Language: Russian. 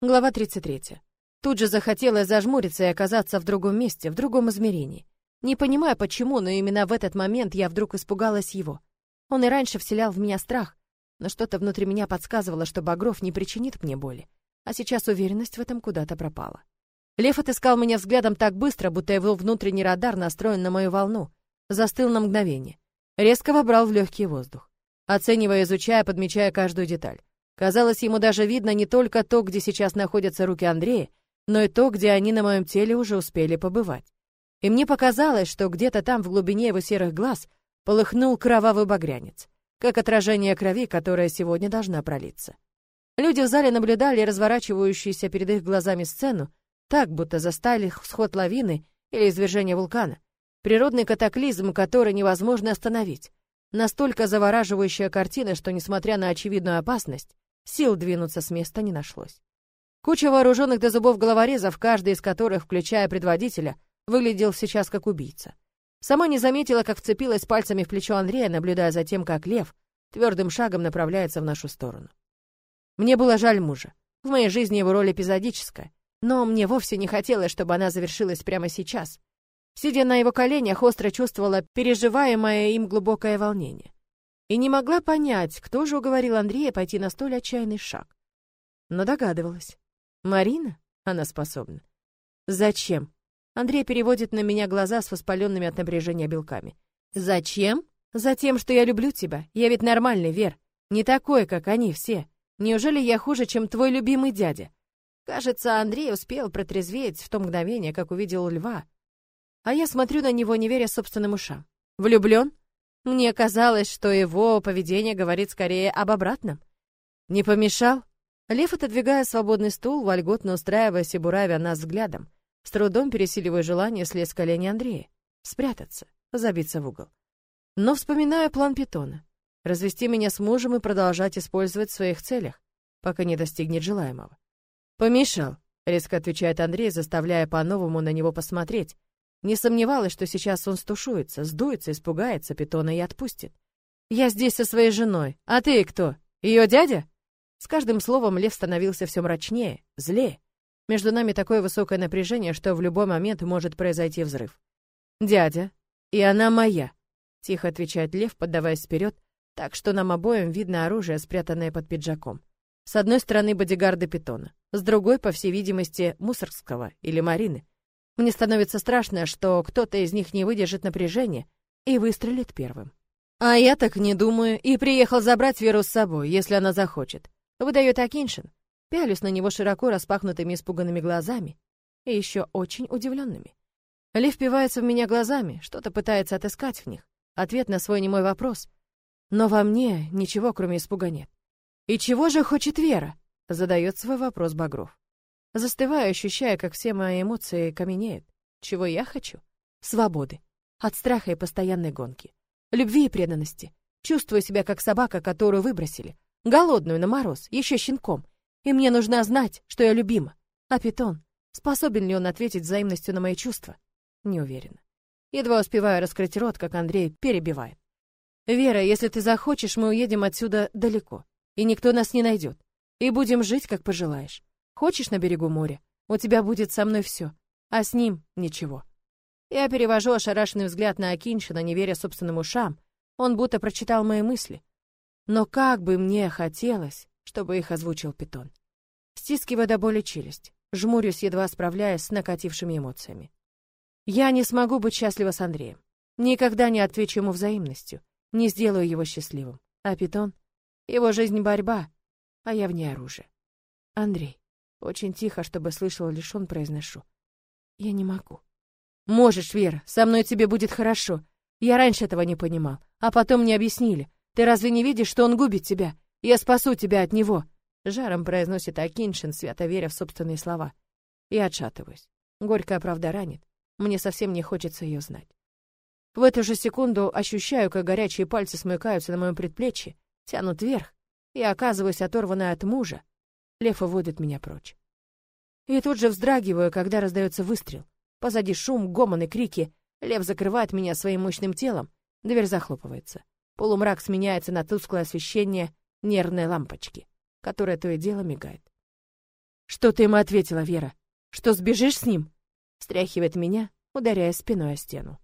Глава 33. Тут же захотелось зажмуриться и оказаться в другом месте, в другом измерении. Не понимая почему, но именно в этот момент я вдруг испугалась его. Он и раньше вселял в меня страх, но что-то внутри меня подсказывало, что Багров не причинит мне боли. А сейчас уверенность в этом куда-то пропала. Лев отыскал меня взглядом так быстро, будто его внутренний радар настроен на мою волну. Застыл на мгновение. Резко вобрал в легкий воздух. Оценивая, изучая, подмечая каждую деталь. Казалось, ему даже видно не только то, где сейчас находятся руки Андрея, но и то, где они на моем теле уже успели побывать. И мне показалось, что где-то там в глубине его серых глаз полыхнул кровавый багрянец, как отражение крови, которая сегодня должна пролиться. Люди в зале наблюдали разворачивающуюся перед их глазами сцену, так, будто застали сход лавины или извержение вулкана. Природный катаклизм, который невозможно остановить. Настолько завораживающая картина, что, несмотря на очевидную опасность, Сил двинуться с места не нашлось. Куча вооруженных до зубов головорезов, каждый из которых, включая предводителя, выглядел сейчас как убийца. Сама не заметила, как вцепилась пальцами в плечо Андрея, наблюдая за тем, как лев твердым шагом направляется в нашу сторону. Мне было жаль мужа. В моей жизни его роль эпизодическая, но мне вовсе не хотелось, чтобы она завершилась прямо сейчас. Сидя на его коленях, остро чувствовала переживаемое им глубокое волнение и не могла понять, кто же уговорил Андрея пойти на столь отчаянный шаг. Но догадывалась. Марина? Она способна. Зачем? Андрей переводит на меня глаза с воспаленными от напряжения белками. Зачем? Затем, что я люблю тебя. Я ведь нормальный, Вер. Не такой, как они все. Неужели я хуже, чем твой любимый дядя? Кажется, Андрей успел протрезветь в то мгновение, как увидел льва. А я смотрю на него, не веря собственным ушам. Влюблен? Мне казалось, что его поведение говорит скорее об обратном. Не помешал? Лев, отодвигая свободный стул, вольготно устраиваясь и буравя нас взглядом, с трудом пересиливая желание слез с колени Андрея. Спрятаться, забиться в угол. Но вспоминая план питона. Развести меня с мужем и продолжать использовать в своих целях, пока не достигнет желаемого. «Помешал», — резко отвечает Андрей, заставляя по-новому на него посмотреть, не сомневалась, что сейчас он стушуется, сдуется, испугается питона и отпустит. «Я здесь со своей женой. А ты кто? Ее дядя?» С каждым словом Лев становился все мрачнее, злее. Между нами такое высокое напряжение, что в любой момент может произойти взрыв. «Дядя. И она моя», — тихо отвечает Лев, поддаваясь вперед, так что нам обоим видно оружие, спрятанное под пиджаком. С одной стороны бодигарды питона, с другой, по всей видимости, мусорского или Марины. Мне становится страшно, что кто-то из них не выдержит напряжения и выстрелит первым. А я так не думаю и приехал забрать Веру с собой, если она захочет. Выдает Акиншин. Пялюсь на него широко распахнутыми испуганными глазами и еще очень удивленными. Лев впивается в меня глазами, что-то пытается отыскать в них. Ответ на свой немой вопрос. Но во мне ничего, кроме испуга, нет. «И чего же хочет Вера?» — задает свой вопрос Багров. Застываю, ощущая, как все мои эмоции каменеют. Чего я хочу? Свободы. От страха и постоянной гонки. Любви и преданности. Чувствую себя как собака, которую выбросили. Голодную на мороз, еще щенком. И мне нужно знать, что я любима. А питон, способен ли он ответить взаимностью на мои чувства? Не уверена. Едва успеваю раскрыть рот, как Андрей перебивает. «Вера, если ты захочешь, мы уедем отсюда далеко, и никто нас не найдет, и будем жить, как пожелаешь. Хочешь на берегу моря? У тебя будет со мной все, а с ним ничего. Я перевожу ошарашенный взгляд на Акиншина, не веря собственным ушам. Он будто прочитал мои мысли. Но как бы мне хотелось, чтобы их озвучил питон. Стискивая до боли челюсть, жмурюсь, едва справляясь с накатившими эмоциями. Я не смогу быть счастлива с Андреем. Никогда не отвечу ему взаимностью, не сделаю его счастливым. А питон? Его жизнь — борьба, а я вне оружия. Андрей. Очень тихо, чтобы слышал лишь он, произношу. Я не могу. Можешь, Вера, со мной тебе будет хорошо. Я раньше этого не понимал, а потом мне объяснили. Ты разве не видишь, что он губит тебя? Я спасу тебя от него. Жаром произносит Акиншин, свято веря в собственные слова. Я отшатываюсь. Горькая правда ранит. Мне совсем не хочется ее знать. В эту же секунду ощущаю, как горячие пальцы смыкаются на моем предплечье, тянут вверх, и оказываюсь оторванной от мужа, Лев уводит меня прочь. И тут же вздрагиваю, когда раздается выстрел. Позади шум, гомон и крики. Лев закрывает меня своим мощным телом. Дверь захлопывается. Полумрак сменяется на тусклое освещение нервной лампочки, которая то и дело мигает. Что ты ему ответила, Вера? Что сбежишь с ним? Встряхивает меня, ударяя спиной о стену.